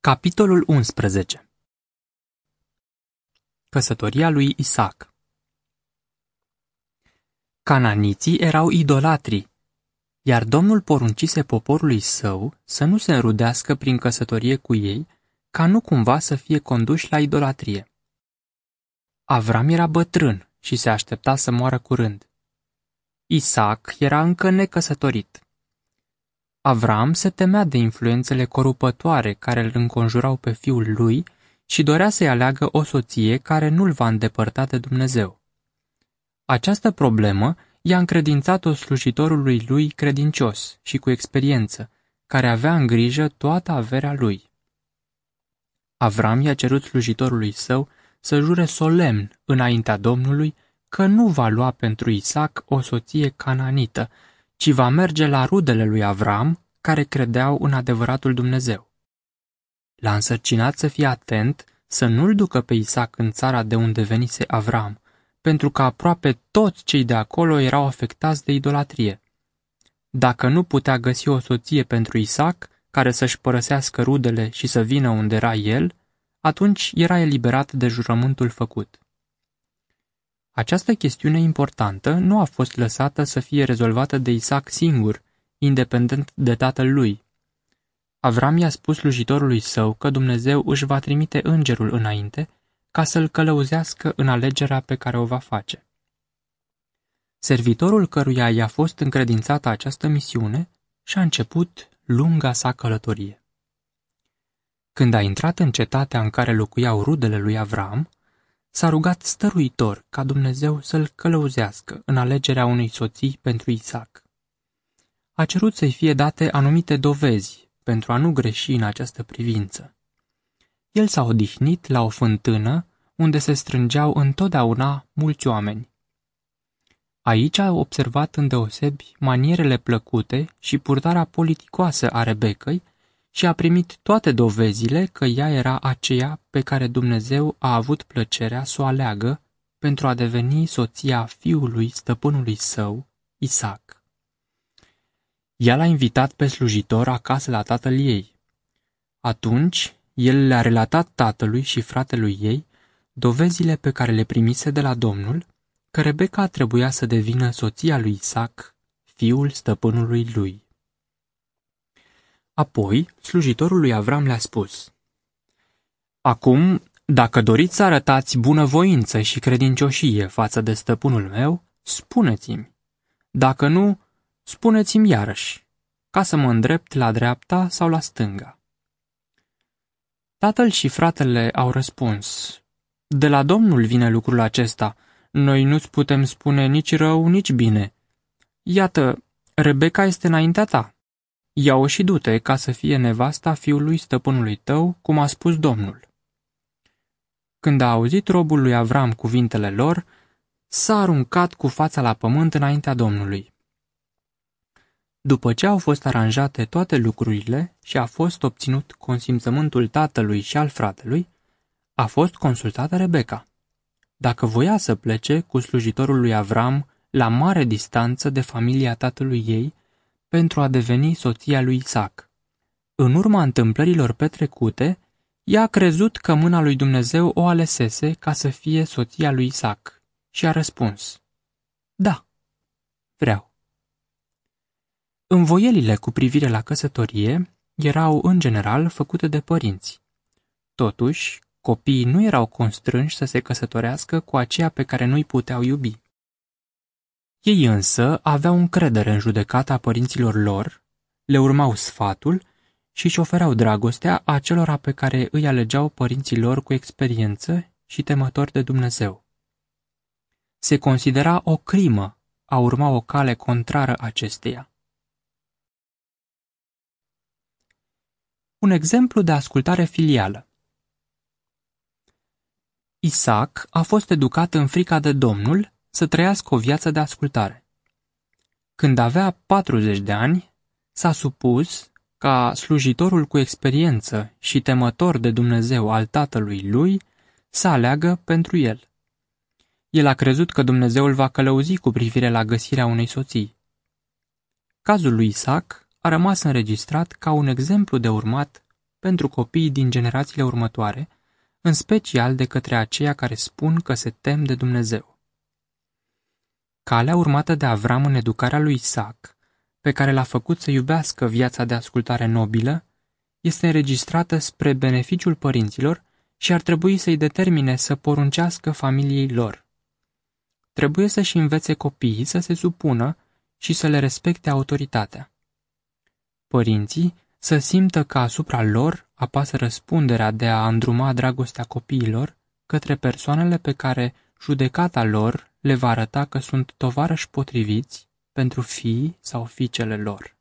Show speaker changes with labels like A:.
A: Capitolul 11 Căsătoria lui Isaac Cananiții erau idolatri, iar Domnul poruncise poporului său să nu se înrudească prin căsătorie cu ei, ca nu cumva să fie conduși la idolatrie. Avram era bătrân și se aștepta să moară curând. Isaac era încă necăsătorit. Avram se temea de influențele corupătoare care îl înconjurau pe fiul lui și dorea să-i aleagă o soție care nu-l va îndepărta de Dumnezeu. Această problemă i-a încredințat-o slujitorului lui credincios și cu experiență, care avea în grijă toată averea lui. Avram i-a cerut slujitorului său să jure solemn înaintea Domnului că nu va lua pentru Isaac o soție cananită, ci va merge la rudele lui Avram, care credeau în adevăratul Dumnezeu. L-a însărcinat să fie atent să nu-l ducă pe Isaac în țara de unde venise Avram, pentru că aproape toți cei de acolo erau afectați de idolatrie. Dacă nu putea găsi o soție pentru Isaac, care să-și părăsească rudele și să vină unde era el, atunci era eliberat de jurământul făcut. Această chestiune importantă nu a fost lăsată să fie rezolvată de Isaac singur, independent de tatăl lui. Avram i-a spus slujitorului său că Dumnezeu își va trimite îngerul înainte ca să-l călăuzească în alegerea pe care o va face. Servitorul căruia i-a fost încredințată această misiune și-a început lunga sa călătorie. Când a intrat în cetatea în care locuiau rudele lui Avram, s-a rugat stăruitor ca Dumnezeu să-l călăuzească în alegerea unei soții pentru Isaac. A cerut să-i fie date anumite dovezi pentru a nu greși în această privință. El s-a odihnit la o fântână unde se strângeau întotdeauna mulți oameni. Aici a observat îndeosebi manierele plăcute și purtarea politicoasă a Rebecăi și a primit toate dovezile că ea era aceea pe care Dumnezeu a avut plăcerea să o aleagă pentru a deveni soția fiului stăpânului său, Isaac. Ea l-a invitat pe slujitor acasă la tatăl ei. Atunci, el le-a relatat tatălui și fratelui ei dovezile pe care le primise de la Domnul, că Rebecca trebuia să devină soția lui Isaac, fiul stăpânului lui. Apoi, slujitorul lui Avram le-a spus, Acum, dacă doriți să arătați bunăvoință și credincioșie față de stăpânul meu, spuneți-mi. Dacă nu, spuneți-mi iarăși, ca să mă îndrept la dreapta sau la stânga. Tatăl și fratele au răspuns, De la Domnul vine lucrul acesta, noi nu-ți putem spune nici rău, nici bine. Iată, Rebecca este înaintea ta. Ia-o și du-te ca să fie nevasta fiului stăpânului tău, cum a spus Domnul. Când a auzit robul lui Avram cuvintele lor, s-a aruncat cu fața la pământ înaintea Domnului. După ce au fost aranjate toate lucrurile și a fost obținut consimțământul tatălui și al fratelui, a fost consultată Rebecca. Dacă voia să plece cu slujitorul lui Avram la mare distanță de familia tatălui ei, pentru a deveni soția lui Isaac. În urma întâmplărilor petrecute, ea a crezut că mâna lui Dumnezeu o alesese ca să fie soția lui Isaac și a răspuns, Da, vreau. Învoielile cu privire la căsătorie erau, în general, făcute de părinți. Totuși, copiii nu erau constrânși să se căsătorească cu aceea pe care nu-i puteau iubi. Ei însă aveau încredere în judecata părinților lor, le urmau sfatul și își ofereau dragostea acelora pe care îi alegeau părinții lor cu experiență și temători de Dumnezeu. Se considera o crimă a urma o cale contrară acesteia. Un exemplu de ascultare filială Isaac a fost educat în frica de Domnul să trăiască o viață de ascultare. Când avea 40 de ani, s-a supus ca slujitorul cu experiență și temător de Dumnezeu al tatălui lui să aleagă pentru el. El a crezut că Dumnezeu îl va călăuzi cu privire la găsirea unei soții. Cazul lui Isaac a rămas înregistrat ca un exemplu de urmat pentru copiii din generațiile următoare, în special de către aceia care spun că se tem de Dumnezeu. Calea urmată de Avram în educarea lui Isaac, pe care l-a făcut să iubească viața de ascultare nobilă, este înregistrată spre beneficiul părinților și ar trebui să-i determine să poruncească familiei lor. Trebuie să-și învețe copiii să se supună și să le respecte autoritatea. Părinții să simtă că asupra lor apasă răspunderea de a îndruma dragostea copiilor către persoanele pe care judecata lor le va arăta că sunt tovarăși potriviți pentru fii sau fiicele lor.